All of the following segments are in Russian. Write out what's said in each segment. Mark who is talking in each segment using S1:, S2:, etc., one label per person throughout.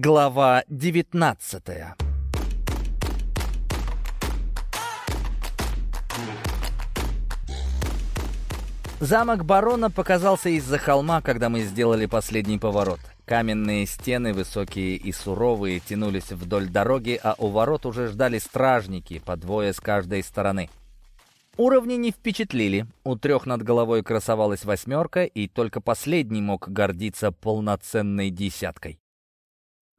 S1: Глава 19 Замок барона показался из-за холма, когда мы сделали последний поворот. Каменные стены, высокие и суровые, тянулись вдоль дороги, а у ворот уже ждали стражники, по двое с каждой стороны. Уровни не впечатлили. У трех над головой красовалась восьмерка, и только последний мог гордиться полноценной десяткой.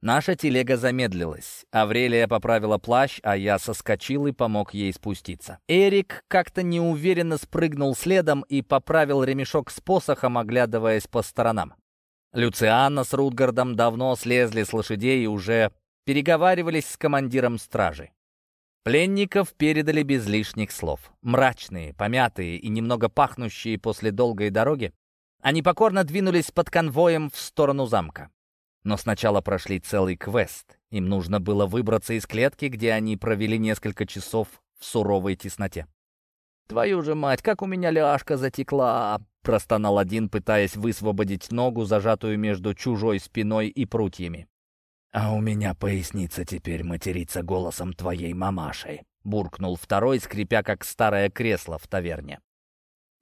S1: Наша телега замедлилась. Аврелия поправила плащ, а я соскочил и помог ей спуститься. Эрик как-то неуверенно спрыгнул следом и поправил ремешок с посохом, оглядываясь по сторонам. Люцианна с Рутгардом давно слезли с лошадей и уже переговаривались с командиром стражи. Пленников передали без лишних слов. Мрачные, помятые и немного пахнущие после долгой дороги, они покорно двинулись под конвоем в сторону замка. Но сначала прошли целый квест. Им нужно было выбраться из клетки, где они провели несколько часов в суровой тесноте. «Твою же мать, как у меня ляжка затекла!» — простонал один, пытаясь высвободить ногу, зажатую между чужой спиной и прутьями. «А у меня поясница теперь матерится голосом твоей мамашей», — буркнул второй, скрипя как старое кресло в таверне.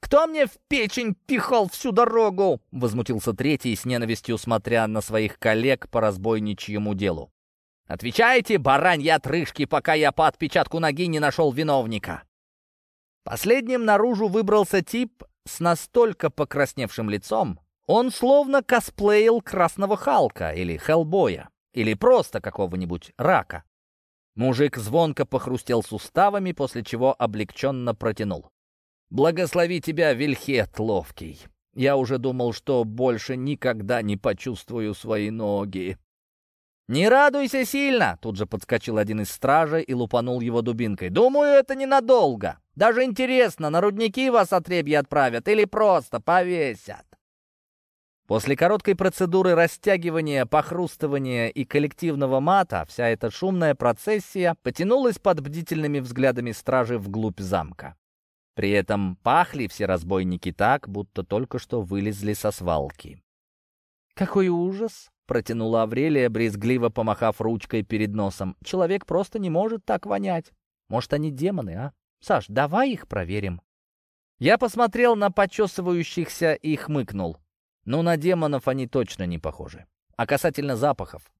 S1: «Кто мне в печень пихал всю дорогу?» — возмутился третий, с ненавистью смотря на своих коллег по разбойничьему делу. «Отвечайте, бараньи отрыжки, пока я по отпечатку ноги не нашел виновника!» Последним наружу выбрался тип с настолько покрасневшим лицом, он словно косплеил Красного Халка или Хеллбоя, или просто какого-нибудь рака. Мужик звонко похрустел суставами, после чего облегченно протянул. Благослови тебя, Вильхет ловкий. Я уже думал, что больше никогда не почувствую свои ноги. «Не радуйся сильно!» — тут же подскочил один из стражей и лупанул его дубинкой. «Думаю, это ненадолго. Даже интересно, на рудники вас отребья отправят или просто повесят?» После короткой процедуры растягивания, похрустывания и коллективного мата вся эта шумная процессия потянулась под бдительными взглядами стражи вглубь замка. При этом пахли все разбойники так, будто только что вылезли со свалки. «Какой ужас!» — протянула Аврелия, брезгливо помахав ручкой перед носом. «Человек просто не может так вонять. Может, они демоны, а? Саш, давай их проверим». Я посмотрел на почесывающихся и хмыкнул. Ну, на демонов они точно не похожи. А касательно запахов,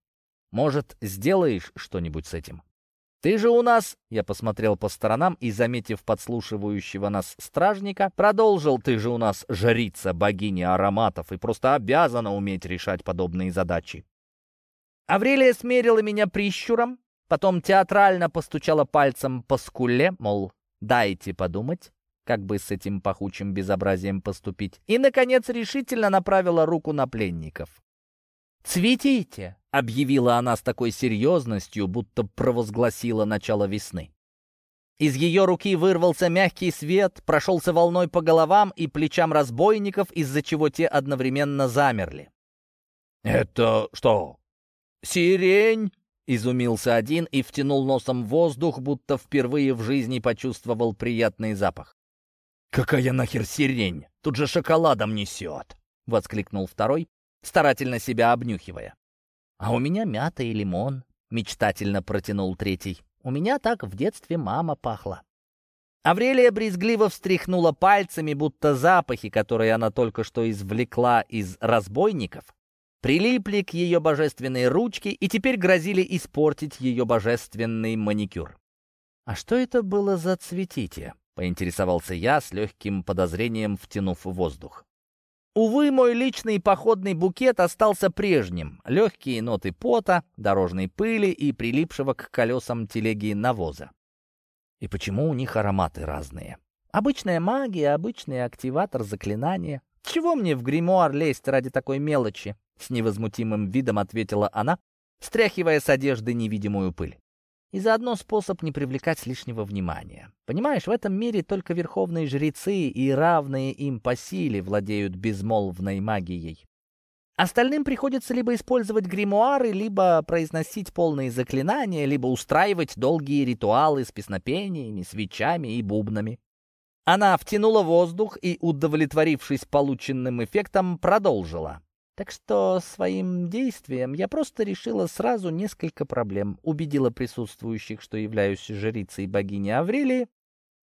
S1: может, сделаешь что-нибудь с этим? «Ты же у нас...» — я посмотрел по сторонам и, заметив подслушивающего нас стражника, продолжил «Ты же у нас жрица богини ароматов и просто обязана уметь решать подобные задачи». Аврелия смерила меня прищуром, потом театрально постучала пальцем по скуле, мол, дайте подумать, как бы с этим пахучим безобразием поступить, и, наконец, решительно направила руку на пленников. «Цветите!» — объявила она с такой серьезностью, будто провозгласила начало весны. Из ее руки вырвался мягкий свет, прошелся волной по головам и плечам разбойников, из-за чего те одновременно замерли. «Это что, сирень?» — изумился один и втянул носом воздух, будто впервые в жизни почувствовал приятный запах. «Какая нахер сирень? Тут же шоколадом несет!» — воскликнул второй, старательно себя обнюхивая. «А у меня мята и лимон», — мечтательно протянул третий. «У меня так в детстве мама пахла». Аврелия брезгливо встряхнула пальцами, будто запахи, которые она только что извлекла из разбойников, прилипли к ее божественной ручке и теперь грозили испортить ее божественный маникюр. «А что это было за цветите?» — поинтересовался я с легким подозрением, втянув воздух. Увы, мой личный походный букет остался прежним. Легкие ноты пота, дорожной пыли и прилипшего к колесам телеги навоза. И почему у них ароматы разные? Обычная магия, обычный активатор заклинания. Чего мне в гримуар лезть ради такой мелочи? С невозмутимым видом ответила она, стряхивая с одежды невидимую пыль. И заодно способ не привлекать лишнего внимания. Понимаешь, в этом мире только верховные жрецы и равные им по силе владеют безмолвной магией. Остальным приходится либо использовать гримуары, либо произносить полные заклинания, либо устраивать долгие ритуалы с песнопениями, свечами и бубнами. Она втянула воздух и, удовлетворившись полученным эффектом, продолжила. Так что своим действием я просто решила сразу несколько проблем. Убедила присутствующих, что являюсь жрицей богини Аврелии,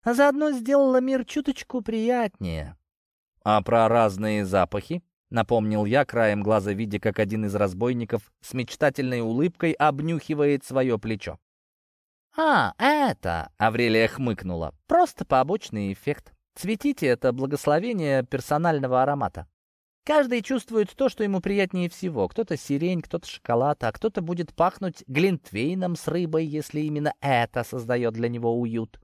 S1: а заодно сделала мир чуточку приятнее. А про разные запахи? Напомнил я, краем глаза видя, как один из разбойников с мечтательной улыбкой обнюхивает свое плечо. «А, это!» — Аврелия хмыкнула. «Просто побочный эффект. Цветите — это благословение персонального аромата. Каждый чувствует то, что ему приятнее всего. Кто-то сирень, кто-то шоколад, а кто-то будет пахнуть глинтвейном с рыбой, если именно это создает для него уют.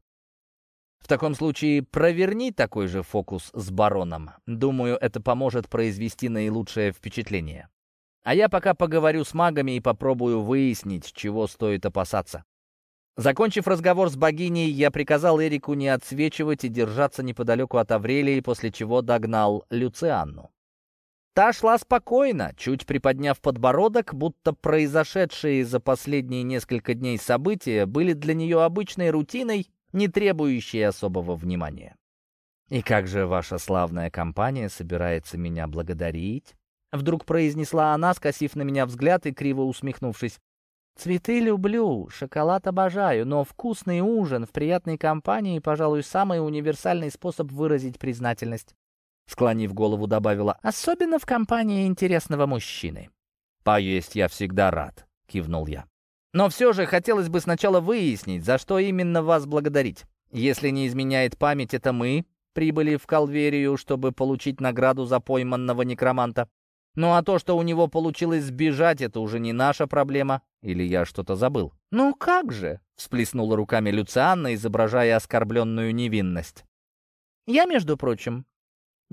S1: В таком случае проверни такой же фокус с бароном. Думаю, это поможет произвести наилучшее впечатление. А я пока поговорю с магами и попробую выяснить, чего стоит опасаться. Закончив разговор с богиней, я приказал Эрику не отсвечивать и держаться неподалеку от Аврелии, после чего догнал Люцианну. Та шла спокойно, чуть приподняв подбородок, будто произошедшие за последние несколько дней события были для нее обычной рутиной, не требующей особого внимания. «И как же ваша славная компания собирается меня благодарить?» Вдруг произнесла она, скосив на меня взгляд и криво усмехнувшись. «Цветы люблю, шоколад обожаю, но вкусный ужин в приятной компании, пожалуй, самый универсальный способ выразить признательность. Склонив голову, добавила, «Особенно в компании интересного мужчины». «Поесть я всегда рад», — кивнул я. «Но все же хотелось бы сначала выяснить, за что именно вас благодарить. Если не изменяет память, это мы прибыли в Калверию, чтобы получить награду за пойманного некроманта. Ну а то, что у него получилось сбежать, это уже не наша проблема. Или я что-то забыл?» «Ну как же?» — всплеснула руками Люцианна, изображая оскорбленную невинность. «Я, между прочим,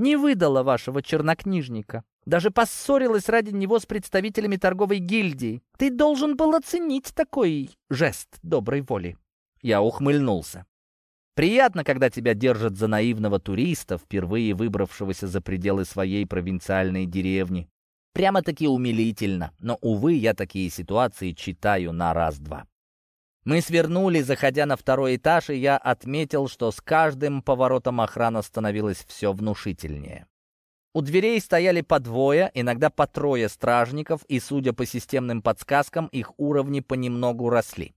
S1: не выдала вашего чернокнижника. Даже поссорилась ради него с представителями торговой гильдии. Ты должен был оценить такой жест доброй воли. Я ухмыльнулся. Приятно, когда тебя держат за наивного туриста, впервые выбравшегося за пределы своей провинциальной деревни. Прямо-таки умилительно, но, увы, я такие ситуации читаю на раз-два. Мы свернули, заходя на второй этаж, и я отметил, что с каждым поворотом охрана становилась все внушительнее. У дверей стояли по двое, иногда по трое стражников, и, судя по системным подсказкам, их уровни понемногу росли.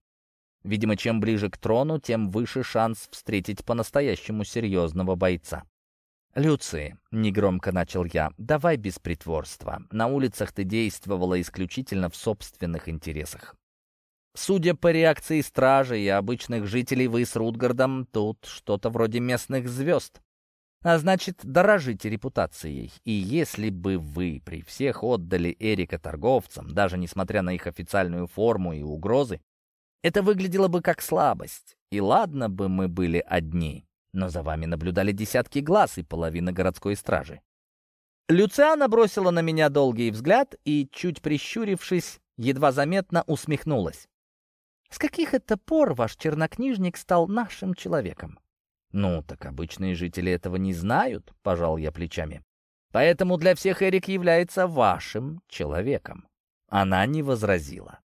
S1: Видимо, чем ближе к трону, тем выше шанс встретить по-настоящему серьезного бойца. «Люци», — негромко начал я, — «давай без притворства. На улицах ты действовала исключительно в собственных интересах. Судя по реакции стражи и обычных жителей, вы с Рутгардом тут что-то вроде местных звезд. А значит, дорожите репутацией. И если бы вы при всех отдали Эрика торговцам, даже несмотря на их официальную форму и угрозы, это выглядело бы как слабость. И ладно бы мы были одни, но за вами наблюдали десятки глаз и половина городской стражи. Люциана бросила на меня долгий взгляд и, чуть прищурившись, едва заметно усмехнулась. С каких это пор ваш чернокнижник стал нашим человеком? Ну, так обычные жители этого не знают, пожал я плечами. Поэтому для всех Эрик является вашим человеком. Она не возразила.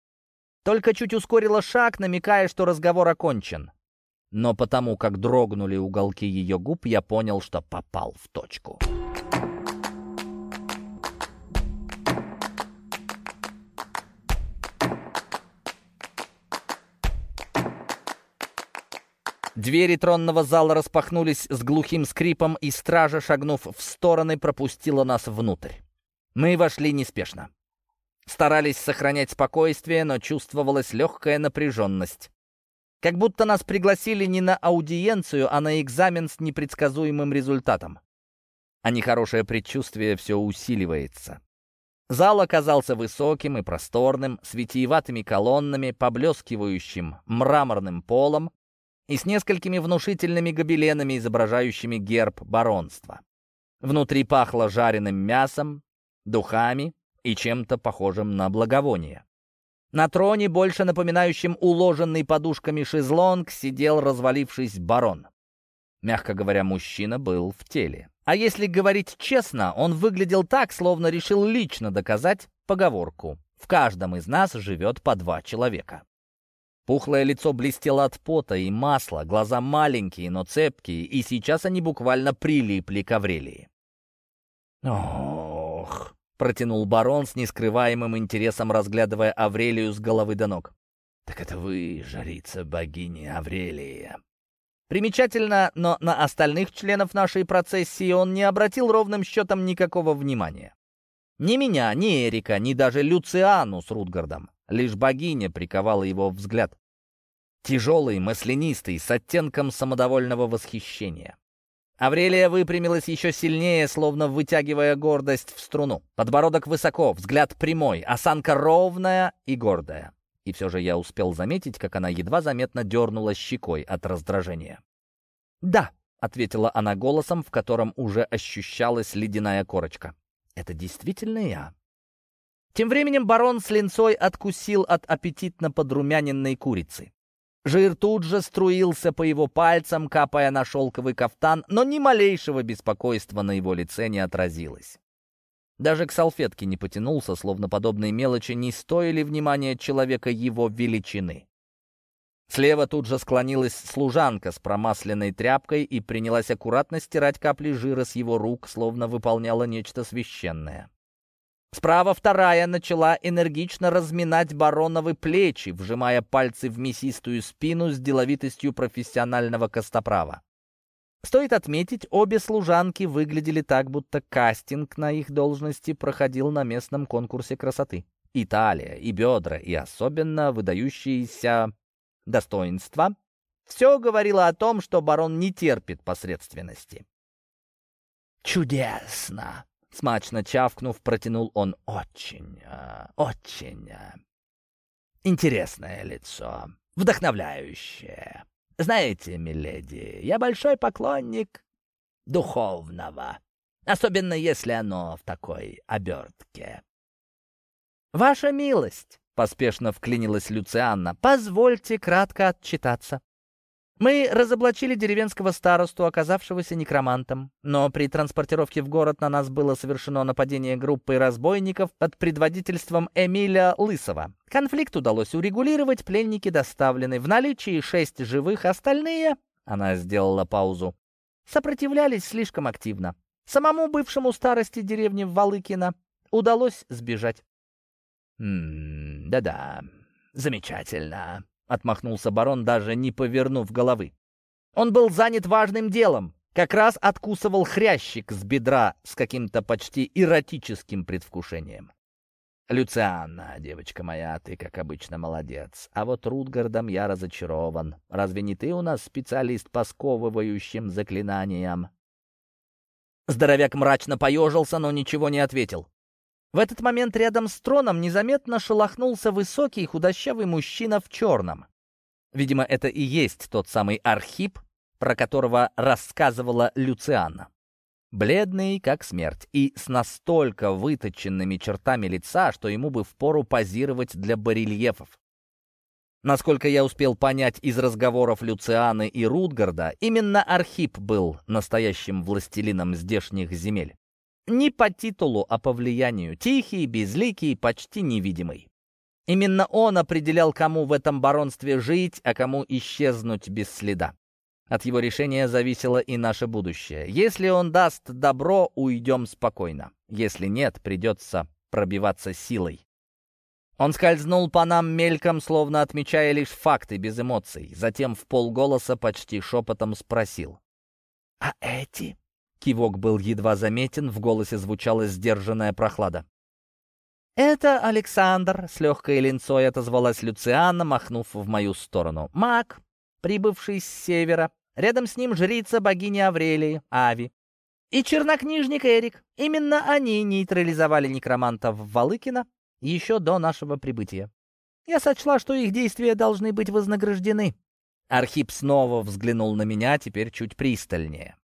S1: Только чуть ускорила шаг, намекая, что разговор окончен. Но потому как дрогнули уголки ее губ, я понял, что попал в точку. Двери тронного зала распахнулись с глухим скрипом, и стража, шагнув в стороны, пропустила нас внутрь. Мы вошли неспешно. Старались сохранять спокойствие, но чувствовалась легкая напряженность. Как будто нас пригласили не на аудиенцию, а на экзамен с непредсказуемым результатом. А нехорошее предчувствие все усиливается. Зал оказался высоким и просторным, с витиеватыми колоннами, поблескивающим мраморным полом, и с несколькими внушительными гобеленами, изображающими герб баронства. Внутри пахло жареным мясом, духами и чем-то похожим на благовоние. На троне, больше напоминающем уложенный подушками шезлонг, сидел развалившись барон. Мягко говоря, мужчина был в теле. А если говорить честно, он выглядел так, словно решил лично доказать поговорку «В каждом из нас живет по два человека». Пухлое лицо блестело от пота и масла, глаза маленькие, но цепкие, и сейчас они буквально прилипли к Аврелии. «Ох!» — протянул барон с нескрываемым интересом, разглядывая Аврелию с головы до ног.
S2: «Так это вы, жрица богини Аврелия».
S1: Примечательно, но на остальных членов нашей процессии он не обратил ровным счетом никакого внимания. Ни меня, ни Эрика, ни даже Люциану с Рутгардом. Лишь богиня приковала его взгляд. Тяжелый, маслянистый, с оттенком самодовольного восхищения. Аврелия выпрямилась еще сильнее, словно вытягивая гордость в струну. Подбородок высоко, взгляд прямой, осанка ровная и гордая. И все же я успел заметить, как она едва заметно дернула щекой от раздражения. «Да», — ответила она голосом, в котором уже ощущалась ледяная корочка. «Это действительно я». Тем временем барон с линцой откусил от аппетитно подрумяненной курицы. Жир тут же струился по его пальцам, капая на шелковый кафтан, но ни малейшего беспокойства на его лице не отразилось. Даже к салфетке не потянулся, словно подобные мелочи не стоили внимания человека его величины. Слева тут же склонилась служанка с промасленной тряпкой и принялась аккуратно стирать капли жира с его рук, словно выполняла нечто священное. Справа вторая начала энергично разминать бароновы плечи, вжимая пальцы в мясистую спину с деловитостью профессионального костоправа. Стоит отметить, обе служанки выглядели так, будто кастинг на их должности проходил на местном конкурсе красоты. И талия, и бедра, и особенно выдающиеся достоинства — все говорило о том, что барон не терпит посредственности.
S2: «Чудесно!» Смачно чавкнув, протянул он очень, э, очень э, интересное лицо, вдохновляющее. Знаете, миледи, я большой поклонник духовного, особенно если оно в такой обертке.
S1: «Ваша милость!» — поспешно вклинилась Люцианна. «Позвольте кратко отчитаться. Мы разоблачили деревенского старосту, оказавшегося некромантом, но при транспортировке в город на нас было совершено нападение группы разбойников под предводительством Эмиля Лысова. Конфликт удалось урегулировать, пленники доставлены. В наличии шесть живых, остальные, она сделала паузу, сопротивлялись слишком активно. Самому бывшему старости деревни Валыкина удалось сбежать.
S2: «Да-да, замечательно», — отмахнулся барон, даже не повернув головы.
S1: Он был занят важным делом. Как раз откусывал хрящик с бедра с каким-то почти эротическим предвкушением.
S2: «Люцианна, девочка моя, ты, как обычно, молодец. А вот Рутгардом я разочарован. Разве не ты у нас специалист по сковывающим заклинаниям?»
S1: Здоровяк мрачно поежился, но ничего не ответил. В этот момент рядом с троном незаметно шелохнулся высокий худощавый мужчина в черном. Видимо, это и есть тот самый Архип, про которого рассказывала Люциана. Бледный, как смерть, и с настолько выточенными чертами лица, что ему бы впору позировать для барельефов. Насколько я успел понять из разговоров Люцианы и Рутгарда, именно Архип был настоящим властелином здешних земель. Не по титулу, а по влиянию. Тихий, безликий, почти невидимый. Именно он определял, кому в этом баронстве жить, а кому исчезнуть без следа. От его решения зависело и наше будущее. Если он даст добро, уйдем спокойно. Если нет, придется пробиваться силой. Он скользнул по нам мельком, словно отмечая лишь факты, без эмоций. Затем в полголоса почти шепотом спросил. «А эти?» Кивок был едва заметен, в голосе звучала сдержанная прохлада. «Это Александр», — с легкой линцой отозвалась Люциана, махнув в мою сторону. «Маг, прибывший с севера. Рядом с ним жрица богини Аврелии, Ави. И чернокнижник Эрик. Именно они нейтрализовали некромантов Валыкина еще до нашего прибытия. Я сочла, что их действия должны быть вознаграждены». Архип снова взглянул на меня, теперь чуть пристальнее.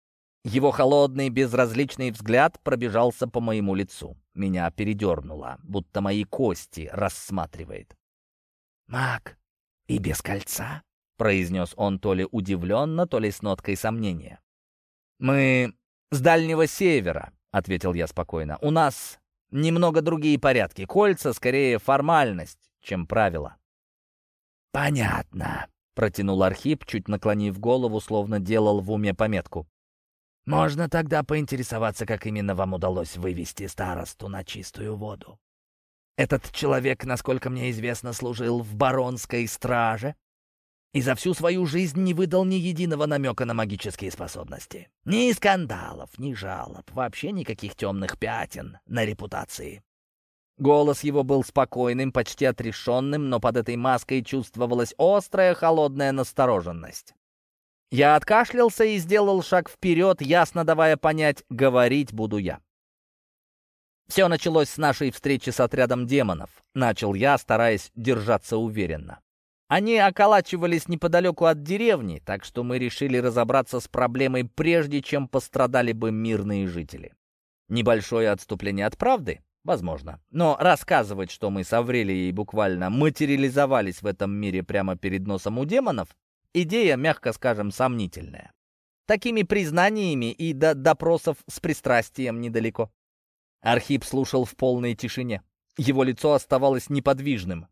S1: Его холодный, безразличный взгляд пробежался по моему лицу. Меня передернуло, будто мои кости рассматривает.
S2: «Маг, и без кольца?»
S1: — произнес он то ли удивленно, то ли с ноткой сомнения. «Мы с Дальнего Севера», — ответил я спокойно. «У нас немного другие порядки. Кольца скорее формальность, чем правило».
S2: «Понятно», —
S1: протянул Архип, чуть наклонив голову, словно делал в уме пометку.
S2: Можно тогда поинтересоваться, как именно вам удалось вывести старосту на чистую воду. Этот человек, насколько мне известно, служил в баронской страже и за всю свою жизнь не выдал ни единого намека на магические способности. Ни скандалов, ни жалоб, вообще никаких темных пятен на репутации. Голос его был спокойным, почти отрешенным, но под этой маской чувствовалась острая холодная настороженность. Я откашлялся и сделал шаг вперед, ясно давая понять, говорить буду я. Все началось с нашей встречи с отрядом демонов. Начал я, стараясь держаться уверенно. Они околачивались неподалеку от деревни, так что мы решили разобраться с проблемой, прежде чем пострадали бы мирные жители. Небольшое отступление от правды? Возможно. Но рассказывать, что мы с Аврелией буквально материализовались в этом мире прямо перед носом у демонов, идея, мягко скажем, сомнительная. Такими признаниями и до допросов с пристрастием недалеко. Архип слушал в полной тишине. Его лицо оставалось неподвижным.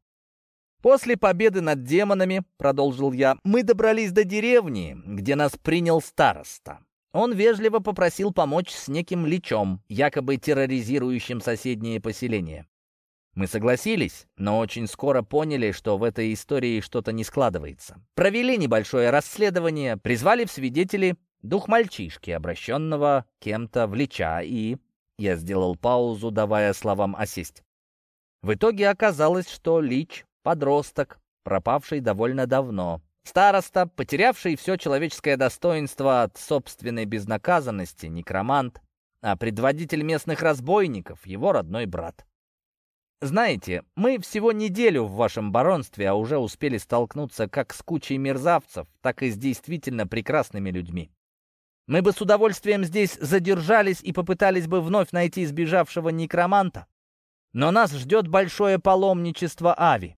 S2: «После победы над демонами, — продолжил я, — мы добрались до деревни, где нас принял староста. Он вежливо попросил помочь с неким личом, якобы терроризирующим соседние поселения. Мы согласились, но очень скоро поняли, что в этой истории что-то не складывается. Провели небольшое расследование, призвали в свидетели дух мальчишки, обращенного кем-то в лича, и... Я сделал паузу, давая словам осесть. В итоге оказалось, что Лич — подросток, пропавший довольно давно. Староста, потерявший все человеческое достоинство от собственной безнаказанности, некромант, а предводитель местных разбойников — его родной брат. Знаете, мы всего неделю в вашем баронстве, а уже успели столкнуться как с кучей мерзавцев, так и с действительно прекрасными людьми. Мы бы с удовольствием здесь задержались и попытались бы вновь найти сбежавшего некроманта. Но нас ждет большое паломничество Ави.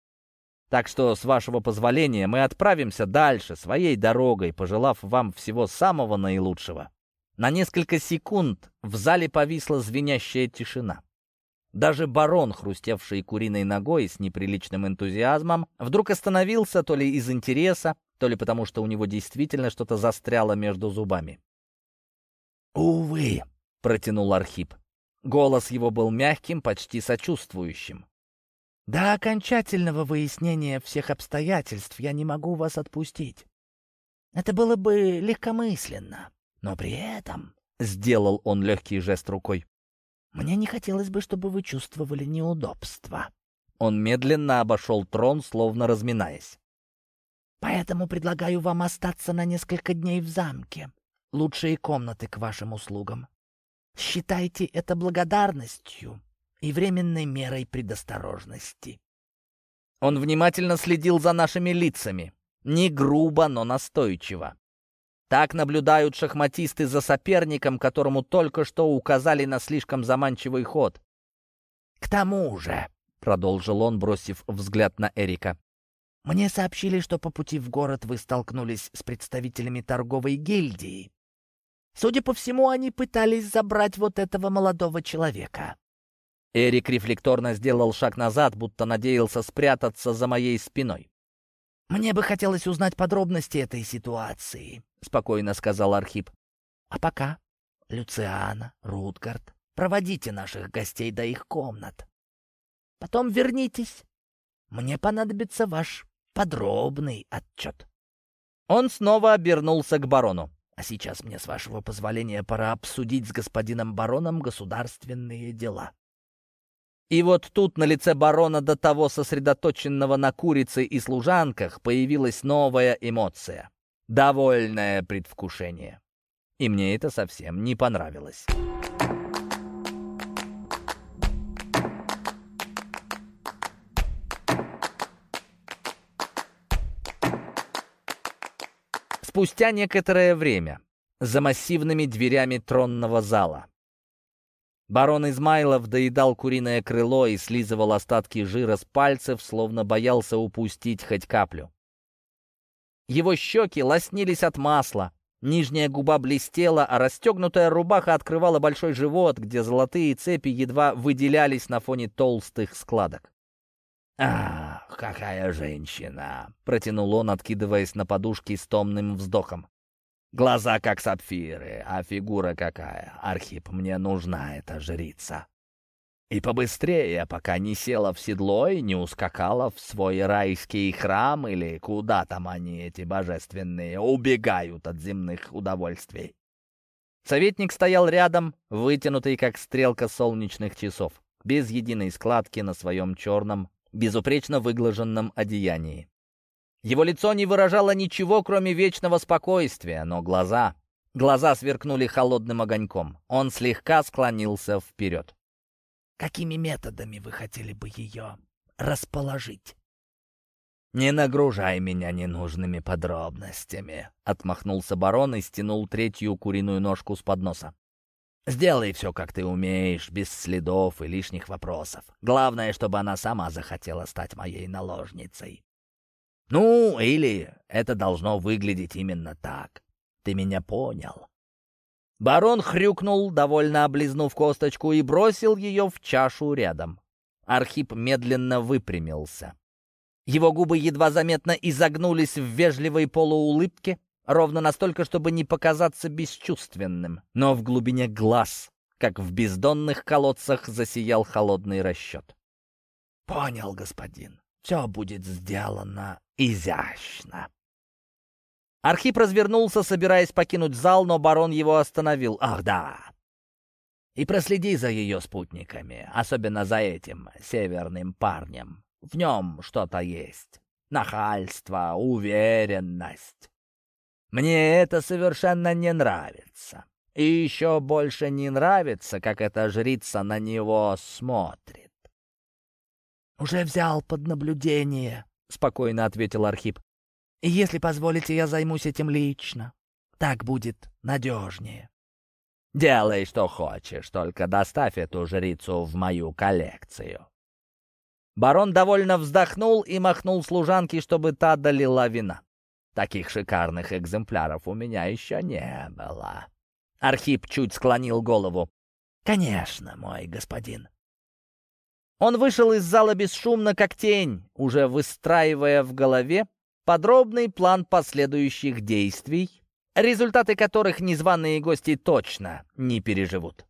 S2: Так что, с вашего позволения, мы отправимся дальше, своей дорогой, пожелав вам всего самого наилучшего. На несколько секунд в зале повисла звенящая тишина. Даже барон, хрустевший куриной ногой с неприличным энтузиазмом, вдруг остановился то ли из интереса, то ли потому, что у него действительно что-то застряло между зубами. «Увы», — протянул Архип. Голос его был мягким, почти сочувствующим. «До окончательного выяснения всех обстоятельств я не могу вас отпустить. Это было бы легкомысленно, но при этом...» — сделал он легкий жест рукой. «Мне не хотелось бы, чтобы вы чувствовали неудобства». Он медленно обошел трон, словно разминаясь. «Поэтому предлагаю вам остаться на несколько дней в замке лучшие комнаты к вашим услугам. Считайте это благодарностью и временной мерой предосторожности. Он внимательно следил за нашими лицами. Не грубо, но настойчиво. Так наблюдают шахматисты за соперником, которому только что указали на слишком заманчивый ход. «К тому же», — продолжил он, бросив взгляд на Эрика, «мне сообщили, что по пути в город вы столкнулись с представителями торговой гильдии. Судя по всему, они пытались забрать вот этого молодого человека. Эрик рефлекторно сделал шаг назад, будто надеялся спрятаться за моей спиной. «Мне бы хотелось узнать подробности этой ситуации», — спокойно сказал Архип. «А пока, Люциана, Рутгард, проводите наших гостей до их комнат. Потом вернитесь. Мне понадобится ваш подробный отчет». Он снова обернулся к барону. А сейчас мне, с вашего позволения, пора обсудить с господином бароном государственные дела. И вот тут на лице барона, до того сосредоточенного на курице и служанках, появилась новая эмоция — довольное предвкушение. И мне это совсем не понравилось. Спустя некоторое время, за массивными дверями тронного зала, барон Измайлов доедал куриное крыло и слизывал остатки жира с пальцев, словно боялся упустить хоть каплю. Его щеки лоснились от масла, нижняя губа блестела, а расстегнутая рубаха открывала большой живот, где золотые цепи едва выделялись на фоне толстых складок. «Ах, какая женщина!» — протянул он, откидываясь на подушки с томным вздохом. Глаза как сапфиры, а фигура какая. Архип, мне нужна эта жрица. И побыстрее, пока не села в седло и не ускакала в свой райский храм или куда там они, эти божественные, убегают от земных удовольствий. Советник стоял рядом, вытянутый как стрелка солнечных часов, без единой складки на своем черном, безупречно выглаженном одеянии. Его лицо не выражало ничего, кроме вечного спокойствия, но глаза... Глаза сверкнули холодным огоньком. Он слегка склонился вперед.
S3: Какими методами вы хотели бы ее расположить?
S2: «Не нагружай меня ненужными подробностями», — отмахнулся барон и стянул третью куриную ножку с подноса. «Сделай все, как ты умеешь, без следов и лишних вопросов. Главное, чтобы она сама захотела стать моей наложницей. Ну, или это должно выглядеть именно так. Ты меня понял?» Барон хрюкнул, довольно облизнув косточку, и бросил ее в чашу рядом. Архип медленно выпрямился. Его губы едва заметно изогнулись в вежливой полуулыбке, ровно настолько, чтобы не показаться бесчувственным. Но в глубине глаз, как в бездонных колодцах, засиял холодный расчет.
S3: «Понял, господин. Все будет сделано изящно».
S2: Архип развернулся, собираясь покинуть зал, но барон его остановил. «Ах, да! И проследи за ее спутниками, особенно за этим северным парнем. В нем что-то есть. Нахальство, уверенность. Мне это совершенно не нравится. И еще больше не нравится, как эта жрица на него смотрит.
S3: «Уже взял под наблюдение», — спокойно ответил Архип. Если позволите, я займусь этим лично. Так будет надежнее.
S2: Делай, что хочешь, только доставь эту жрицу в мою коллекцию. Барон довольно вздохнул и махнул служанке, чтобы та долила вина. Таких шикарных экземпляров у меня еще не было. Архип чуть склонил голову. «Конечно, мой господин». Он вышел из зала бесшумно, как тень, уже выстраивая в голове подробный план последующих действий, результаты которых незваные гости точно не переживут.